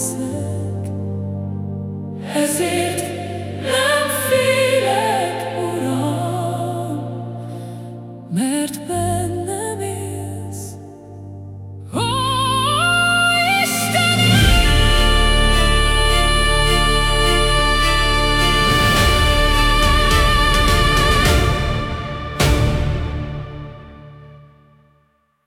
hiszek, ezért nem félek, Uram, mert benne